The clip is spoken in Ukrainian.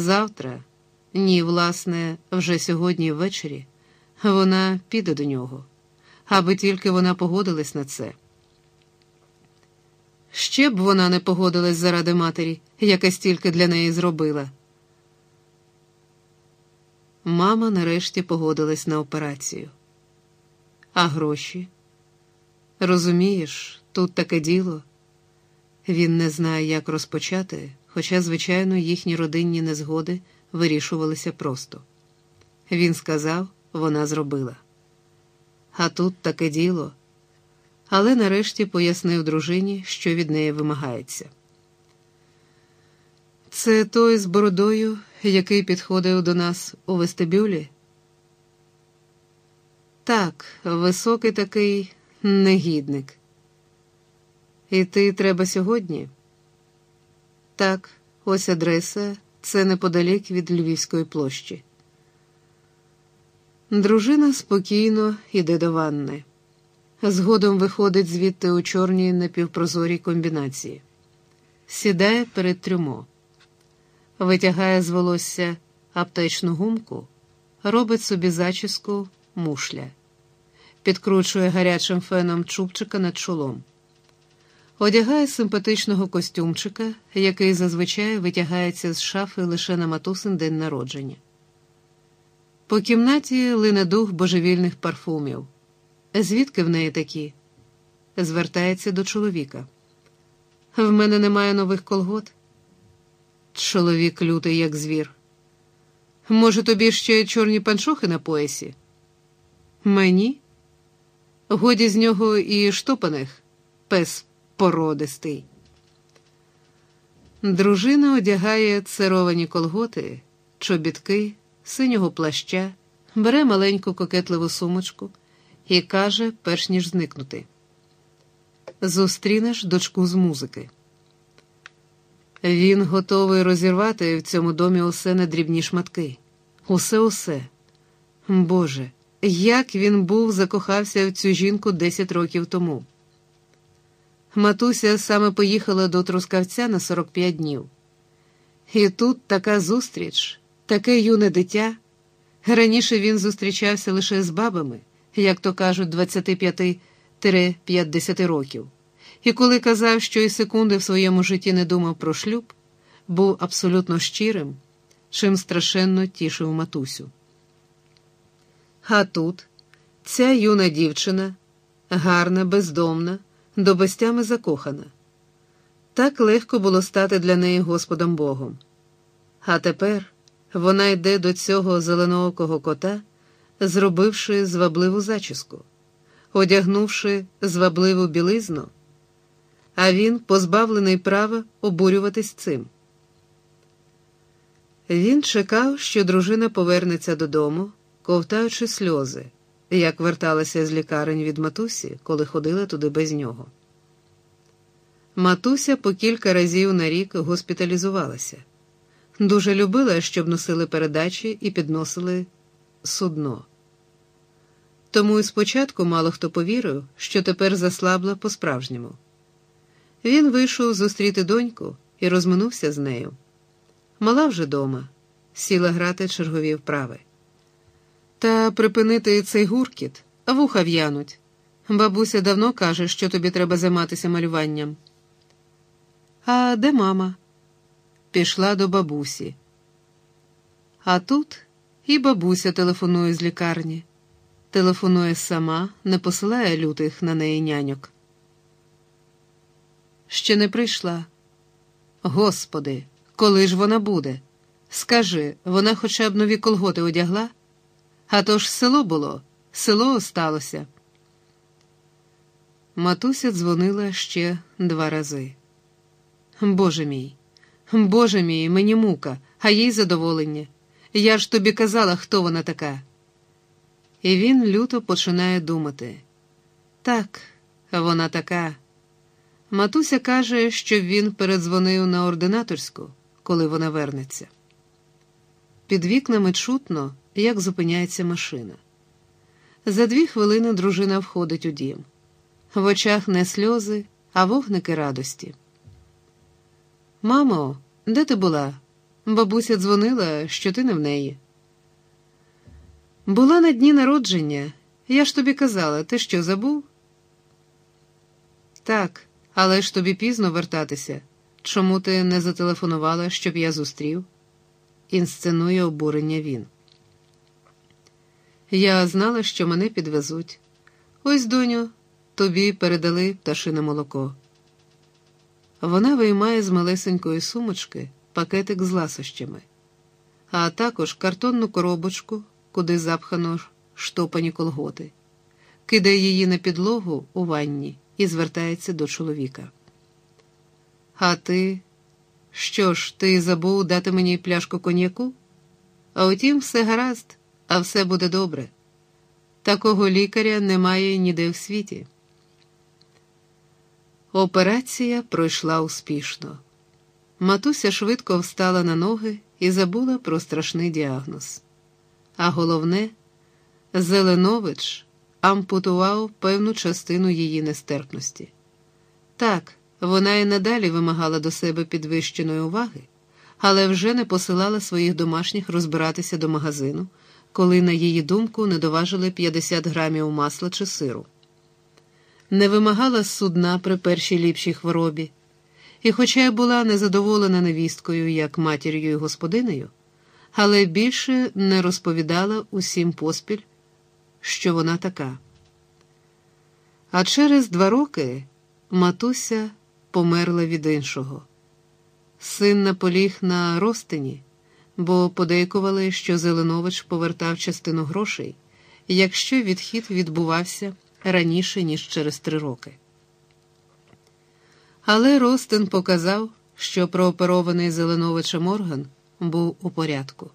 Завтра, ні, власне, вже сьогодні ввечері, вона піде до нього, аби тільки вона погодилась на це. Ще б вона не погодилась заради матері, яка стільки для неї зробила. Мама нарешті погодилась на операцію. А гроші? Розумієш, тут таке діло. Він не знає, як розпочати, хоча, звичайно, їхні родинні незгоди вирішувалися просто. Він сказав, вона зробила. А тут таке діло. Але нарешті пояснив дружині, що від неї вимагається. Це той з бородою, який підходив до нас у вестибюлі? Так, високий такий негідник. І ти треба сьогодні? Так, ось адреса, це неподалік від Львівської площі. Дружина спокійно йде до ванни. Згодом виходить звідти у чорній напівпрозорій комбінації, сідає перед трюмо, витягає з волосся аптечну гумку, робить собі зачіску мушля, підкручує гарячим феном чубчика над чолом, одягає симпатичного костюмчика, який зазвичай витягається з шафи лише на матусин день народження. По кімнаті лине дух божевільних парфумів. Звідки в неї такі? Звертається до чоловіка. В мене немає нових колгот. Чоловік лютий, як звір. Може, тобі ще чорні панчохи на поясі? Мені? Годі з нього і штопаних, пес породистий. Дружина одягає церовані колготи, чобітки, синього плаща, бере маленьку кокетливу сумочку і каже, перш ніж зникнути: Зустрінеш дочку з музики. Він готовий розірвати в цьому домі усе на дрібні шматки. Усе усе. Боже, як він був закохався в цю жінку 10 років тому. Матуся саме поїхала до Трускавця на 45 днів. І тут така зустріч, таке юне дитя. Раніше він зустрічався лише з бабами як то кажуть, 25-50 років, і коли казав, що і секунди в своєму житті не думав про шлюб, був абсолютно щирим, чим страшенно тішив матусю. А тут ця юна дівчина, гарна, бездомна, до безтями закохана. Так легко було стати для неї Господом Богом. А тепер вона йде до цього зеленоокого кота зробивши звабливу зачіску, одягнувши звабливу білизну, а він позбавлений права обурюватись цим. Він чекав, що дружина повернеться додому, ковтаючи сльози, як верталася з лікарень від матусі, коли ходила туди без нього. Матуся по кілька разів на рік госпіталізувалася. Дуже любила, щоб носили передачі і підносили судно. Тому і спочатку мало хто повірив, що тепер заслабла по-справжньому. Він вийшов зустріти доньку і розминувся з нею. Мала вже дома, сіла грати чергові вправи. Та припинити цей гуркіт, вуха в'януть. Бабуся давно каже, що тобі треба займатися малюванням. А де мама? Пішла до бабусі. А тут і бабуся телефонує з лікарні. Телефонує сама, не посилає лютих на неї няньок. Ще не прийшла. Господи, коли ж вона буде? Скажи, вона хоча б нові колготи одягла? А то ж село було, село осталося. Матуся дзвонила ще два рази. Боже мій, Боже мій, мені мука, а їй задоволення. Я ж тобі казала, хто вона така. І він люто починає думати. Так, вона така. Матуся каже, що він передзвонив на ординаторську, коли вона вернеться. Під вікнами чутно, як зупиняється машина. За дві хвилини дружина входить у дім. В очах не сльози, а вогники радості. Мамо, де ти була? Бабуся дзвонила, що ти не в неї. Була на дні народження. Я ж тобі казала, ти що забув? Так, але ж тобі пізно вертатися. Чому ти не зателефонувала, щоб я зустрів? інсценує обурення він. Я знала, що мене підвезуть. Ось, доню, тобі передали пташине молоко. Вона виймає з малесенької сумочки пакетик з ласощами, а також картонну коробочку, куди запхано штопані колготи, кидає її на підлогу у ванні і звертається до чоловіка. А ти, що ж, ти забув дати мені пляшку коньяку? А утім, все гаразд, а все буде добре. Такого лікаря немає ніде в світі. Операція пройшла успішно. Матуся швидко встала на ноги і забула про страшний діагноз. А головне, Зеленович ампутував певну частину її нестерпності. Так, вона і надалі вимагала до себе підвищеної уваги, але вже не посилала своїх домашніх розбиратися до магазину, коли, на її думку, не доважили 50 грамів масла чи сиру. Не вимагала судна при першій ліпшій хворобі, і, хоча я була незадоволена невісткою як матір'ю і господинею, але більше не розповідала усім поспіль, що вона така. А через два роки матуся померла від іншого. Син наполіг на розтині, бо подейкували, що Зеленович повертав частину грошей, якщо відхід відбувався раніше, ніж через три роки. Але Ростин показав, що прооперований Зеленовичем орган був у порядку.